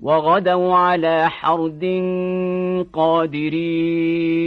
وغدوا على حرد قادرين.